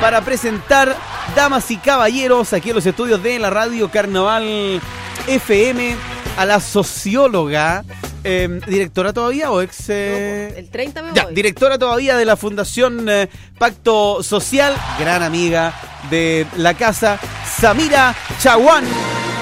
para presentar, damas y caballeros, aquí en los estudios de la radio Carnaval FM, a la socióloga, eh, directora todavía o ex... eh, El 30 me ya, voy. directora todavía de la Fundación eh, Pacto Social, gran amiga de la casa, Samira Chaguán.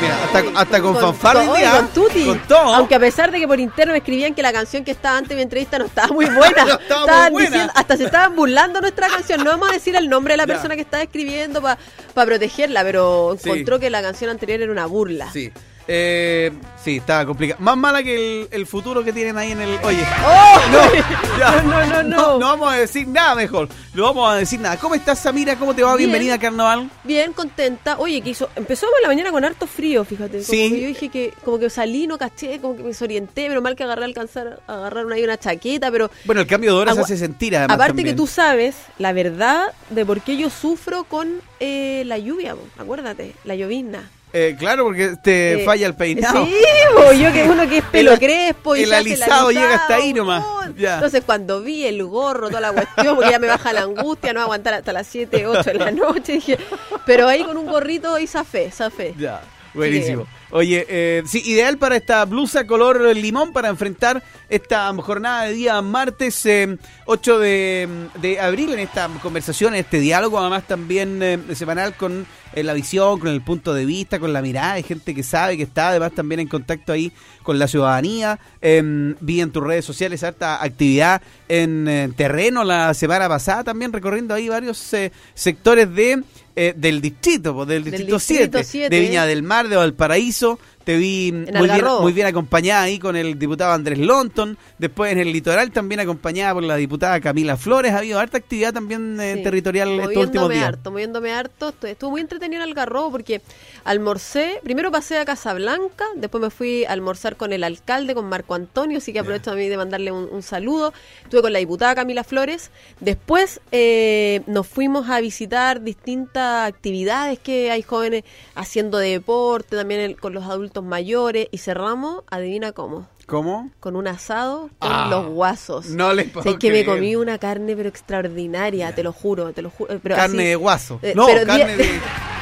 Mira, hasta, hasta con, fanfarra día, con tutti. con todo. Aunque a pesar de que por interno me escribían que la canción que estaba antes de mi entrevista no estaba muy buena. No estaba muy Estaban buena. diciendo- hasta se estaban burlando nuestra canción. No vamos a decir el nombre de la Ya. persona que estaba escribiendo para protegerla, pero Sí. encontró que la canción anterior era una burla. Sí. Eh, sí, estaba complicado. Más mala que el, el futuro que tienen ahí en el. Oye. ¡Oh! No, ya. No, no, no, no. No vamos a decir nada mejor. No vamos a decir nada. ¿Cómo estás, Samira? ¿Cómo te va? Bien. Bienvenida a Carnaval. Bien, contenta. Oye, que hizo. Empezó por la mañana con harto frío, fíjate. Como Sí. que yo dije que, como que salí, no caché, como que me desorienté, pero mal que agarré alcanzar a agarrar una, ahí una chaqueta, pero Bueno, el cambio de hora se Agua- hace sentir además. Aparte también. que tú sabes la verdad de por qué yo sufro con eh, la lluvia, acuérdate, la llovizna. Eh, claro, porque te Eh, falla el peinado. Sí, po, yo que uno que es pelo El- crespo y el se hace alisado llega hasta ahí nomás. Ya. Entonces cuando vi el gorro, toda la cuestión, porque ya me baja la angustia, no aguantar hasta las 7, 8 de la noche, dije, pero ahí con un gorrito y zafé, zafé. Ya, buenísimo. Oye, eh, sí, ideal para esta blusa color limón para enfrentar esta jornada de día martes eh, 8 de, de abril en esta conversación, en este diálogo, además también eh, semanal con eh, la visión, con el punto de vista, con la mirada de gente que sabe, que está además también en contacto ahí con la ciudadanía. Eh, vi en tus redes sociales harta actividad en eh, terreno la semana pasada, también recorriendo ahí varios eh, sectores de... eh, del distrito, pues, del Del distrito distrito 7, siete. de Viña del Mar, de Valparaíso. Te vi muy bien, muy bien acompañada ahí con el diputado Andrés Lonton. Después en el litoral también acompañada por la diputada Camila Flores. Ha habido harta actividad también eh, Sí. territorial estos últimos Moviéndome días. harto, moviéndome harto. Estu- Estuvo muy entretenido en Algarrobo porque almorcé, primero pasé a Casablanca, después me fui a almorzar con el alcalde, con Marco Antonio, así que aprovecho mí de mandarle un, un saludo. Estuve con la diputada Camila Flores. Después eh, nos fuimos a visitar distintas actividades que hay jóvenes haciendo de deporte, también el- con los adultos mayores, y cerramos, adivina cómo, ¿Cómo? con un asado con Ah, los guasos. No les puedo Sé que me comí una carne pero extraordinaria, te lo juro, te lo juro. Pero Carne así- de guaso. eh, no, pero carne de...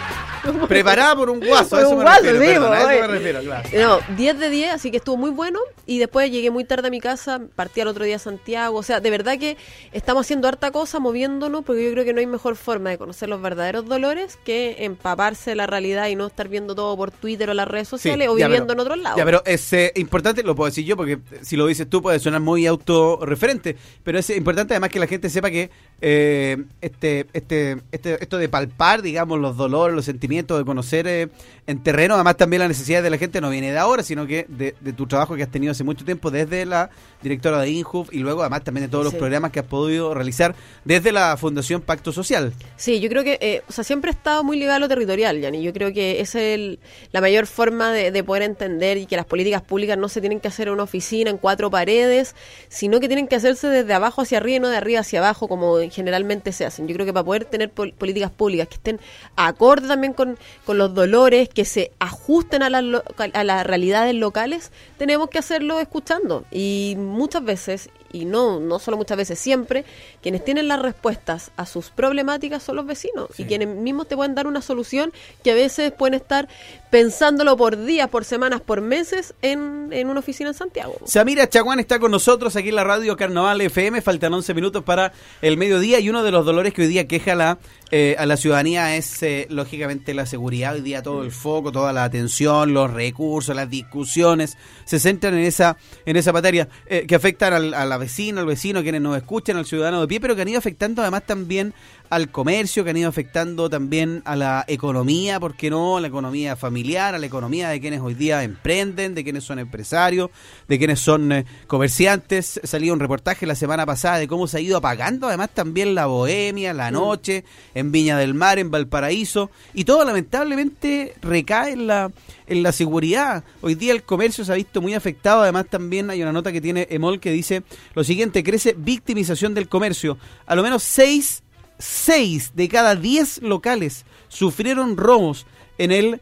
Preparada por un guaso, Por un guaso, refiero. sí, perdón, a eso oye. me refiero, claro. No, 10 de 10, así que estuvo muy bueno. Y después llegué muy tarde a mi casa, partí al otro día a Santiago. O sea, de verdad que estamos haciendo harta cosa, moviéndonos, porque yo creo que no hay mejor forma de conocer los verdaderos dolores que empaparse de la realidad y no estar viendo todo por Twitter o las redes sociales o ya, viviendo pero- en otros lados. Ya, pero es eh, importante, lo puedo decir yo, porque si lo dices tú puede sonar muy autorreferente, pero es importante además que la gente sepa que eh, este, este, este, esto de palpar, digamos, los dolores, los sentimientos, de conocer eh, en terreno, además también la necesidad de la gente no viene de ahora, sino que de, de tu trabajo que has tenido hace mucho tiempo desde la directora de INJUF y luego además también de todos los programas que has podido realizar desde la Fundación Pacto Social. Sí, yo creo que, eh, o sea, siempre he estado muy ligado a lo territorial, Yani. Yo creo que esa es el- la mayor forma de, de poder entender y que las políticas públicas no se tienen que hacer en una oficina, en cuatro paredes, sino que tienen que hacerse desde abajo hacia arriba y no de arriba hacia abajo, como generalmente se hacen. Yo creo que para poder tener pol- políticas públicas que estén acorde también con, con los dolores, que se ajusten a las, a las realidades locales, tenemos que hacerlo escuchando. Y muchas veces, y no, no solo muchas veces, siempre, quienes tienen las respuestas a sus problemáticas son los vecinos y quienes mismos te pueden dar una solución que a veces pueden estar pensándolo por días, por semanas, por meses en, en una oficina en Santiago. Samira Chaguán está con nosotros aquí en la radio Carnaval FM. Faltan 11 minutos para el mediodía y uno de los dolores que hoy día queja la, eh, a la ciudadanía es eh, lógicamente la seguridad. Hoy día todo el foco, toda la atención, los recursos, las discusiones se centran en esa en esa materia eh, que afectan al, a la vecina, al vecino, quienes nos escuchan, al ciudadano de pie, pero que han ido afectando además también al comercio, que han ido afectando también a la economía, ¿por qué no? A la economía familiar, a la economía de quienes hoy día emprenden, de quienes son empresarios, de quienes son eh, comerciantes. Salió un reportaje la semana pasada de cómo se ha ido apagando además también la bohemia, la noche, en Viña del Mar, en Valparaíso, y todo lamentablemente recae en la, en la seguridad. Hoy día el comercio se ha visto muy afectado, además también hay una nota que tiene Emol que dice lo siguiente, crece victimización del comercio. A lo menos seis 6 de cada 10 locales sufrieron robos en el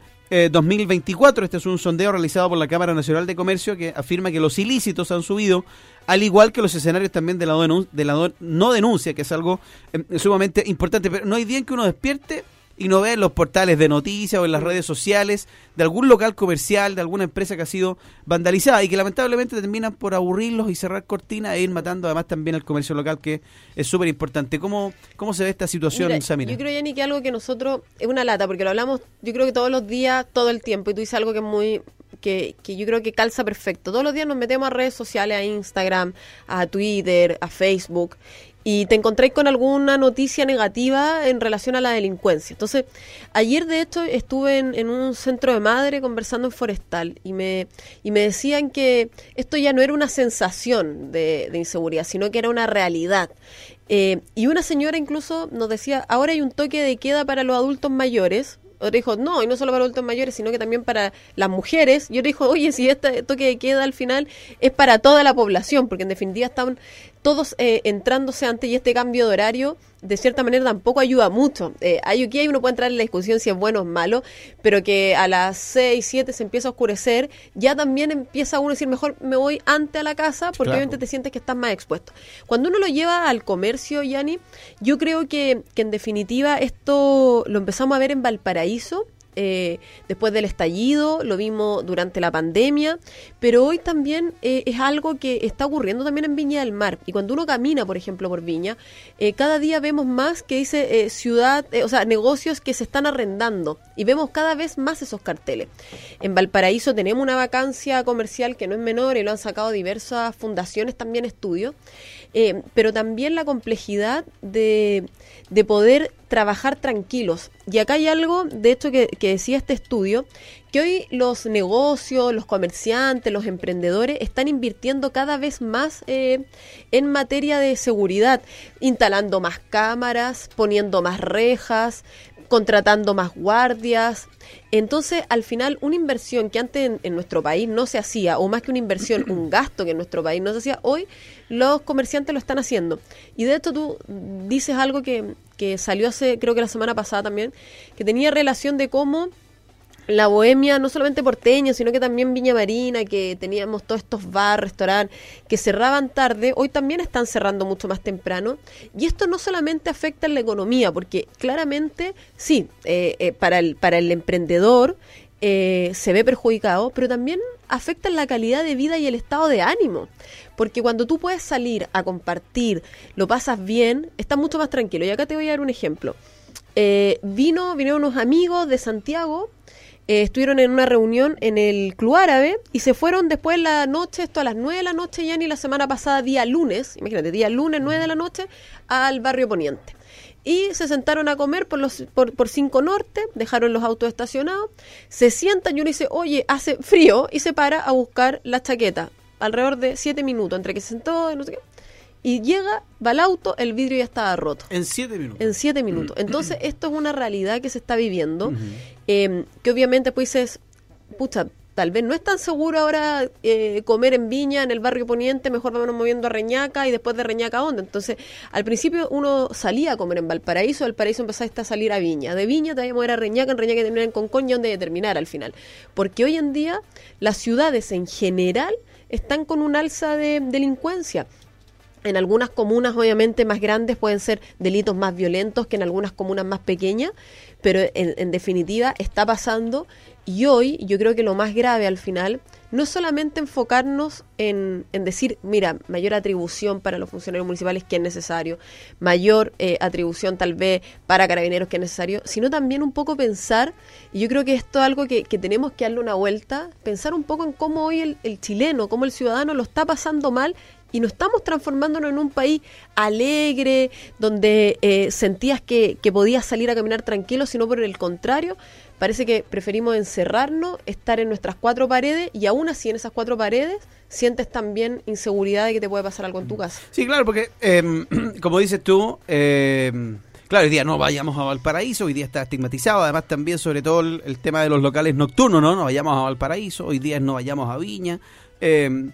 2024. Este es un sondeo realizado por la Cámara Nacional de Comercio que afirma que los ilícitos han subido, al igual que los escenarios también de la, de la no denuncia, que es algo sumamente importante. Pero no hay día en que uno despierte y no ve en los portales de noticias o en las redes sociales de algún local comercial, de alguna empresa que ha sido vandalizada y que lamentablemente terminan por aburrirlos y cerrar cortinas e ir matando además también al comercio local que es súper importante. ¿Cómo, ¿Cómo se ve esta situación, Samira? Yo creo, Yanni, que algo que nosotros es una lata porque lo hablamos yo creo que todos los días, todo el tiempo y tú dices algo que es muy que, que, yo creo que calza perfecto. Todos los días nos metemos a redes sociales, a Instagram, a Twitter, a Facebook, y te encontréis con alguna noticia negativa en relación a la delincuencia. Entonces, ayer de hecho estuve en, un centro de madre conversando en Forestal y me, y me decían que esto ya no era una sensación de, inseguridad, sino que era una realidad. Eh, y una señora incluso nos decía, ahora hay un toque de queda para los adultos mayores, otra dijo, no, y no solo para adultos mayores, sino que también para las mujeres. Y otra dijo, oye, si este toque de queda al final es para toda la población, porque en definitiva están todos eh, entrándose antes y este cambio de horario de cierta manera tampoco ayuda mucho. Eh, aquí uno puede entrar en la discusión si es bueno o malo, pero que a las 6, 7 se empieza a oscurecer, ya también empieza uno a decir, mejor me voy antes a la casa, porque obviamente te sientes que estás más expuesto. Cuando uno lo lleva al comercio, Yanni, yo creo que, que en definitiva esto lo empezamos a ver en Valparaíso, eh, después del estallido, lo vimos durante la pandemia, pero hoy también eh, es algo que está ocurriendo también en Viña del Mar. Y cuando uno camina, por ejemplo, por Viña, eh, cada día vemos más que dice ciudad, o sea, negocios que se están arrendando y vemos cada vez más esos carteles. En Valparaíso tenemos una vacancia comercial que no es menor y lo han sacado diversas fundaciones, también estudios. Eh, pero también la complejidad de, de, poder trabajar tranquilos. Y acá hay algo, de hecho, que, decía este estudio, que hoy los negocios, los comerciantes, los emprendedores están invirtiendo cada vez más eh, en materia de seguridad, instalando más cámaras, poniendo más rejas, contratando más guardias. Entonces, al final, una inversión que antes en, nuestro país no se hacía, o más que una inversión, un gasto que en nuestro país no se hacía, hoy los comerciantes lo están haciendo. Y de esto tú dices algo que, que salió hace, creo que la semana pasada también, que tenía relación de cómo la bohemia, no solamente porteña, sino que también Viña Marina, que teníamos todos estos bar, restaurantes, que cerraban tarde, hoy también están cerrando mucho más temprano. Y esto no solamente afecta en la economía, porque claramente, sí, eh, eh, para, el, para el emprendedor eh, se ve perjudicado, pero también afecta en la calidad de vida y el estado de ánimo. Porque cuando tú puedes salir a compartir, lo pasas bien, estás mucho más tranquilo. Y acá te voy a dar un ejemplo. vino, vinieron unos amigos de Santiago eh, estuvieron en una reunión en el Club Árabe y se fueron después la noche, esto a las 9 de la noche ya ni la semana pasada, día lunes, imagínate, día lunes 9 de la noche, al barrio Poniente. Y se sentaron a comer por los por, por Cinco Norte, dejaron los autos estacionados, se sientan y uno dice, oye, hace frío, y se para a buscar la chaqueta, alrededor de 7 minutos, entre que se sentó y no sé qué y llega, va al auto, el vidrio ya estaba roto. En siete minutos. En siete minutos. Entonces, esto es una realidad que se está viviendo, em, que obviamente pues dices, pucha, tal vez no es tan seguro ahora eh, comer en Viña, en el barrio Poniente, mejor vamos moviendo a Reñaca y después de Reñaca a Onda. Entonces, al principio uno salía a comer en Valparaíso, Valparaíso empezaste a salir a Viña. De Viña te iba a mover a Reñaca, en Reñaca terminar en Concoña, donde terminar al final. Porque hoy en día las ciudades en general están con un alza de delincuencia. En algunas comunas, obviamente, más grandes pueden ser delitos más violentos que en algunas comunas más pequeñas, pero en, definitiva está pasando. Y hoy yo creo que lo más grave al final no es solamente enfocarnos en, decir, mira, mayor atribución para los funcionarios municipales que es necesario, mayor eh, atribución tal vez para carabineros que es necesario, sino también un poco pensar, y yo creo que esto es algo que, tenemos que darle una vuelta, pensar un poco en cómo hoy el, el chileno, cómo el ciudadano lo está pasando mal y no estamos transformándonos en un país alegre, donde eh, sentías que, que podías salir a caminar tranquilo, sino por el contrario, parece que preferimos encerrarnos, estar en nuestras cuatro paredes y aún así en esas cuatro paredes sientes también inseguridad de que te puede pasar algo en tu casa. Sí, claro, porque em, como dices tú, em, claro, hoy día no vayamos a Valparaíso, hoy día está estigmatizado, además también sobre todo el, tema de los locales nocturnos, ¿no? No vayamos a Valparaíso, hoy día no vayamos a Viña. Eh,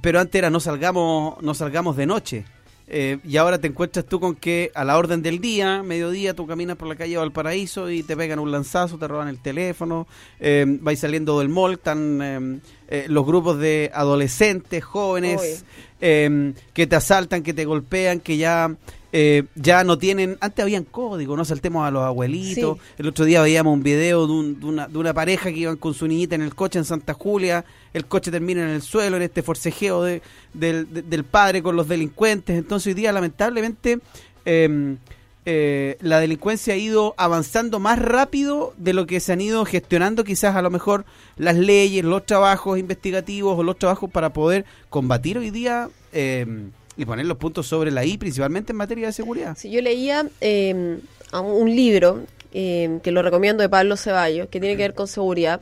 pero antes era no salgamos, no salgamos de noche. eh, y ahora te encuentras tú con que a la orden del día, mediodía, tú caminas por la calle Valparaíso y te pegan un lanzazo, te roban el teléfono, eh, vais saliendo del mall, están eh, los grupos de adolescentes, jóvenes, eh, que te asaltan, que te golpean, que ya eh, ya no tienen, antes habían código, no saltemos a los abuelitos. Sí. El otro día veíamos un video de, un- de una, de una pareja que iban con su niñita en el coche en Santa Julia, el coche termina en el suelo, en este forcejeo de, del, de- del padre con los delincuentes. Entonces hoy día lamentablemente eh, eh, la delincuencia ha ido avanzando más rápido de lo que se han ido gestionando quizás a lo mejor las leyes, los trabajos investigativos o los trabajos para poder combatir hoy día eh, y poner los puntos sobre la I, principalmente en materia de seguridad. Sí, yo leía eh, un libro eh, que lo recomiendo de Pablo Ceballos, que tiene que ver con seguridad.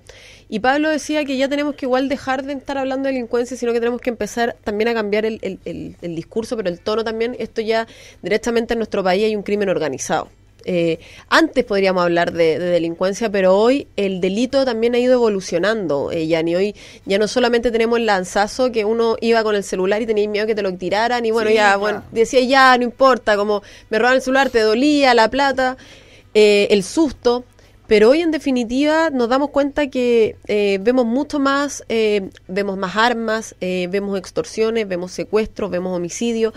Y Pablo decía que ya tenemos que igual dejar de estar hablando de delincuencia, sino que tenemos que empezar también a cambiar el, el- el- el discurso, pero el tono también. Esto ya directamente en nuestro país hay un crimen organizado. Eh, antes podríamos hablar de, de delincuencia, pero hoy el delito también ha ido evolucionando, eh, Yanni. Hoy ya no solamente tenemos el lanzazo que uno iba con el celular y tenía miedo que te lo tiraran y bueno, Sí, ya, bueno, decía ya, no importa, como me roban el celular, te dolía la plata, eh, el susto. Pero hoy en definitiva nos damos cuenta que eh, vemos mucho más, eh, vemos más armas, vemos extorsiones, vemos secuestros, vemos homicidios.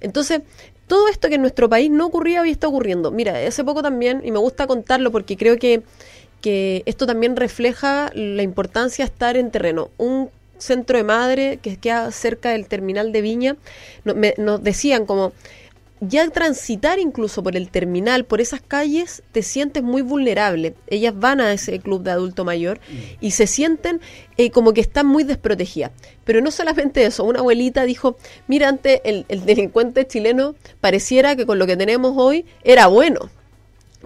Entonces, todo esto que en nuestro país no ocurría hoy está ocurriendo. Mira, hace poco también, y me gusta contarlo porque creo que, que esto también refleja la importancia de estar en terreno. Un centro de madre que queda cerca del terminal de Viña, no- nos decían como, ya transitar incluso por el terminal, por esas calles, te sientes muy vulnerable. Ellas van a ese club de adulto mayor y se sienten eh, como que están muy desprotegidas. Pero no solamente eso, una abuelita dijo, mira, antes el, el delincuente chileno pareciera que con lo que tenemos hoy era bueno.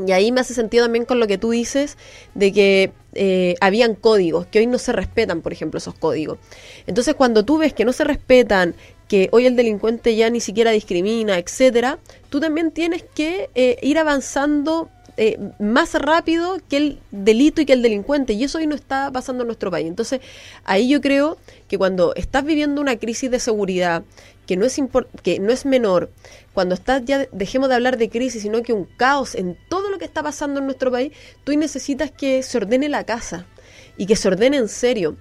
Y ahí me hace sentido también con lo que tú dices de que eh, habían códigos, que hoy no se respetan, por ejemplo, esos códigos. Entonces, cuando tú ves que no se respetan, que hoy el delincuente ya ni siquiera discrimina, etcétera, tú también tienes que eh, ir avanzando eh, más rápido que el delito y que el delincuente. Y eso hoy no está pasando en nuestro país. Entonces, ahí yo creo que cuando estás viviendo una crisis de seguridad, que no es que no es menor, cuando estás ya dejemos de hablar de crisis, sino que un caos en todo lo que está pasando en nuestro país, tú necesitas que se ordene la casa y que se ordene en serio.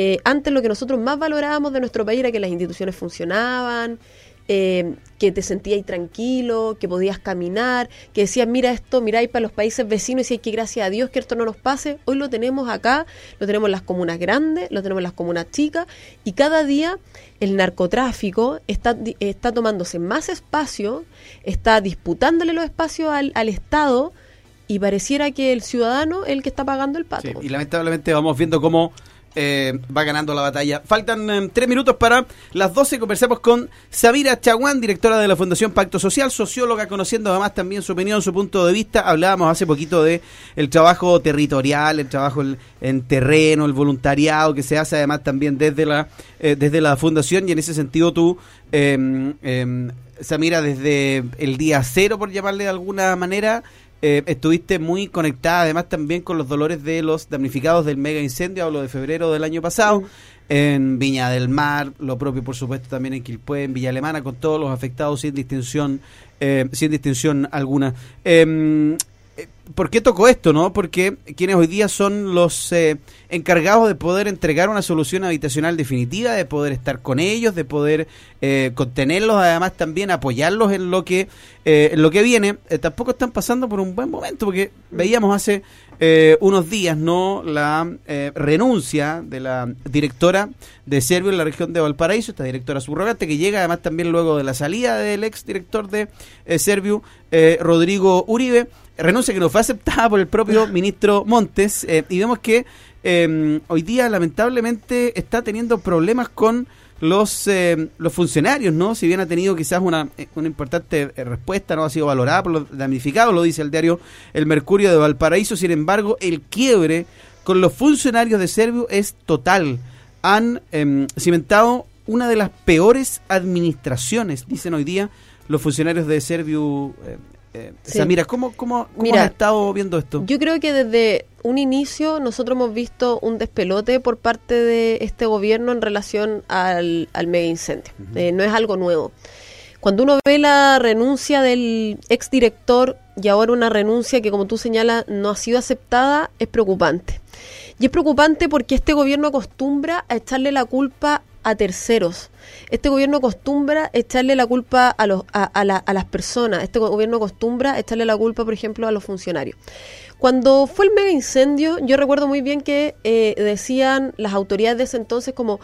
Eh, antes lo que nosotros más valorábamos de nuestro país era que las instituciones funcionaban, eh, que te sentías tranquilo, que podías caminar, que decías, mira esto, mira ahí para los países vecinos y decías que gracias a Dios que esto no nos pase. Hoy lo tenemos acá, lo tenemos en las comunas grandes, lo tenemos en las comunas chicas y cada día el narcotráfico está, está tomándose más espacio, está disputándole los espacios al, al Estado y pareciera que el ciudadano es el que está pagando el pato. Y lamentablemente vamos viendo cómo eh, va ganando la batalla. Faltan eh, tres minutos para las 12. Conversamos con Sabira Chaguán, directora de la Fundación Pacto Social, socióloga, conociendo además también su opinión, su punto de vista. Hablábamos hace poquito de el trabajo territorial, el trabajo en, en terreno, el voluntariado que se hace además también desde la, eh, desde la Fundación. Y en ese sentido tú, eh, eh, Samira, desde el día cero, por llamarle de alguna manera, eh, estuviste muy conectada además también con los dolores de los damnificados del mega incendio, hablo de febrero del año pasado, en Viña del Mar, lo propio por supuesto también en Quilpué, en Villa Alemana, con todos los afectados sin distinción, eh, sin distinción alguna. Em, eh, ¿Por qué tocó esto, no? Porque quienes hoy día son los eh, encargados de poder entregar una solución habitacional definitiva, de poder estar con ellos, de poder eh, contenerlos, además también apoyarlos en lo que eh, en lo que viene, eh, tampoco están pasando por un buen momento, porque veíamos hace eh, unos días no la eh, renuncia de la directora de Servio en la región de Valparaíso, esta directora subrogante, que llega además también luego de la salida del ex director de eh, Servio, eh, Rodrigo Uribe, renuncia que no fue aceptada por el propio ministro Montes, eh, y vemos que eh, hoy día lamentablemente está teniendo problemas con los eh, los funcionarios, ¿no? Si bien ha tenido quizás una, eh, una importante eh, respuesta, no ha sido valorada por los damnificados, lo dice el diario El Mercurio de Valparaíso, sin embargo, el quiebre con los funcionarios de Servio es total. Han em, cimentado una de las peores administraciones, dicen hoy día los funcionarios de Servio. Eh, eh, Sí. ¿cómo, cómo, cómo Mira, has estado viendo esto? Yo creo que desde un inicio nosotros hemos visto un despelote por parte de este gobierno en relación al, al mega incendio. Eh, no es algo nuevo. cuando uno ve la renuncia del exdirector y ahora una renuncia que, como tú señalas, no ha sido aceptada, es preocupante. Y es preocupante porque este gobierno acostumbra a echarle la culpa a terceros. Este gobierno acostumbra echarle la culpa a, los, a, a, a las personas. Este gobierno acostumbra echarle la culpa, por ejemplo, a los funcionarios. Cuando fue el mega incendio, yo recuerdo muy bien que eh, decían las autoridades de ese entonces como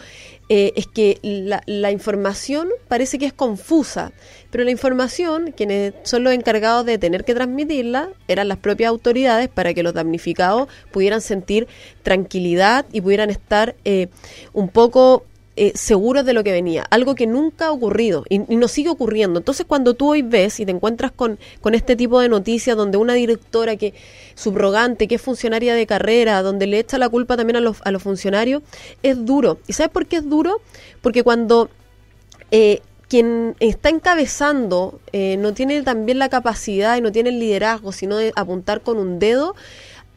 eh, es que la, la, información parece que es confusa, pero la información, quienes son los encargados de tener que transmitirla, eran las propias autoridades para que los damnificados pudieran sentir tranquilidad y pudieran estar eh, un poco eh, seguros de lo que venía, algo que nunca ha ocurrido y, y, nos sigue ocurriendo. Entonces, cuando tú hoy ves y te encuentras con, con este tipo de noticias donde una directora que subrogante, que es funcionaria de carrera, donde le echa la culpa también a los, a los funcionarios, es duro. ¿Y sabes por qué es duro? Porque cuando eh, quien está encabezando eh, no tiene también la capacidad y no tiene el liderazgo, sino de apuntar con un dedo,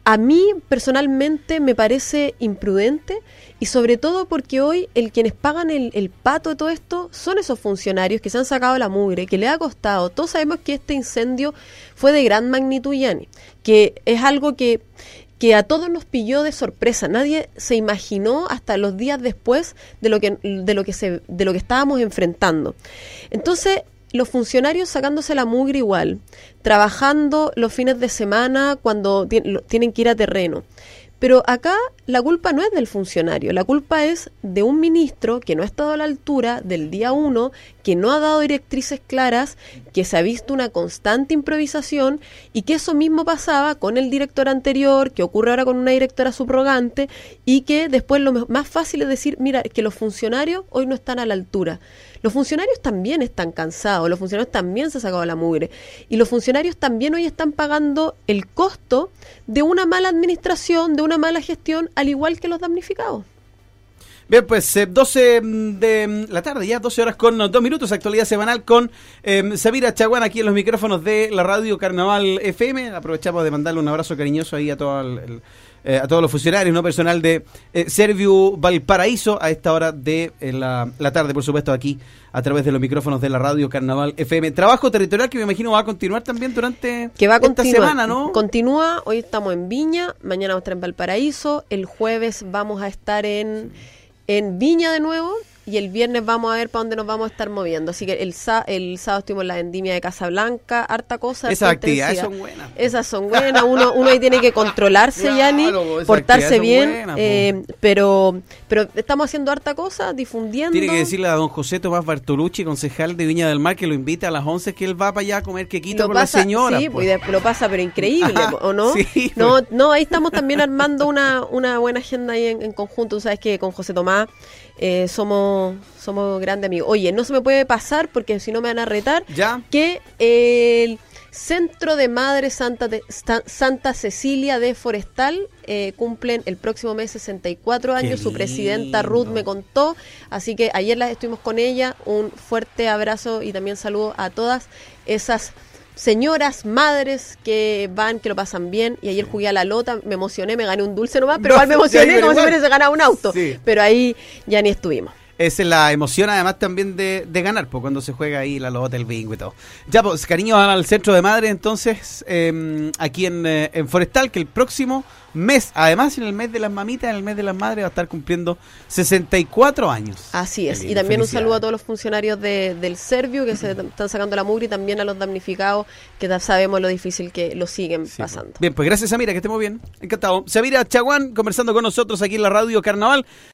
a mí personalmente me parece imprudente y sobre todo porque hoy el quienes pagan el, el, pato de todo esto son esos funcionarios que se han sacado la mugre, que le ha costado. Todos sabemos que este incendio fue de gran magnitud, Yani, que es algo que que a todos nos pilló de sorpresa. Nadie se imaginó hasta los días después de lo que de lo que se de lo que estábamos enfrentando. Entonces, los funcionarios sacándose la mugre igual, trabajando los fines de semana cuando tienen que ir a terreno. Pero acá la culpa no es del funcionario, la culpa es de un ministro que no ha estado a la altura del día uno, que no ha dado directrices claras, que se ha visto una constante improvisación y que eso mismo pasaba con el director anterior, que ocurre ahora con una directora subrogante y que después lo más fácil es decir, mira, que los funcionarios hoy no están a la altura. Los funcionarios también están cansados, los funcionarios también se han sacado la mugre y los funcionarios también hoy están pagando el costo de una mala administración, de una mala gestión, al igual que los damnificados. Bien, pues eh, 12 de la tarde, ya 12 horas con 2 minutos, actualidad semanal con eh, Sabira Chaguán aquí en los micrófonos de la radio Carnaval FM. Aprovechamos de mandarle un abrazo cariñoso ahí a todo el, el eh, a todos los funcionarios, no personal de eh, Serviu Valparaíso a esta hora de eh, la, la, tarde, por supuesto, aquí a través de los micrófonos de la radio Carnaval FM. Trabajo territorial que me imagino va a continuar también durante que va a esta semana, ¿no? Continúa, hoy estamos en Viña, mañana vamos a estar en Valparaíso, el jueves vamos a estar en, en Viña de nuevo y el viernes vamos a ver para dónde nos vamos a estar moviendo. Así que el, el sábado estuvimos en la vendimia de Casablanca, harta cosa. Esas actividades son buenas. Esas son buenas, uno, uno ahí tiene que controlarse, claro, Yani, portarse bien, buenas, eh, pero pero estamos haciendo harta cosa, difundiendo. Tiene que decirle a don José Tomás Bartolucci, concejal de Viña del Mar, que lo invita a las 11, que él va para allá a comer quequito con pasa, la señora. Sí, pues. lo pasa, pero increíble, ¿o no? Sí, no, pues. no, ahí estamos también armando una, una buena agenda ahí en, en conjunto. Tú sabes que con José Tomás eh, somos somos grandes amigos. Oye, no se me puede pasar porque si no me van a retar. ¿Ya? Que el Centro de Madre Santa, de, Santa Cecilia de Forestal eh, cumplen el próximo mes 64 años. Su presidenta Ruth me contó. Así que ayer la estuvimos con ella. Un fuerte abrazo y también saludo a todas esas señoras, madres que van, que lo pasan bien. Y ayer jugué a la lota, me emocioné, me gané un dulce nomás, pero no, igual me emocioné sí, como igual. si hubiese ganado un auto. Sí. Pero ahí ya ni estuvimos. Esa es la emoción además también de, de ganar, pues cuando se juega ahí la lota, el bingo y todo. Ya, pues cariño al centro de madre entonces, eh, aquí en, eh, en Forestal, que el próximo mes, además en el mes de las mamitas, en el mes de las madres, va a estar cumpliendo 64 años. Así es, y también un saludo a todos los funcionarios de, del Servio que se están sacando la mugre y también a los damnificados que sabemos lo difícil que lo siguen sí, pasando. Bien, pues gracias Samira, que estemos bien. Encantado. Samira Chaguán conversando con nosotros aquí en la radio Carnaval.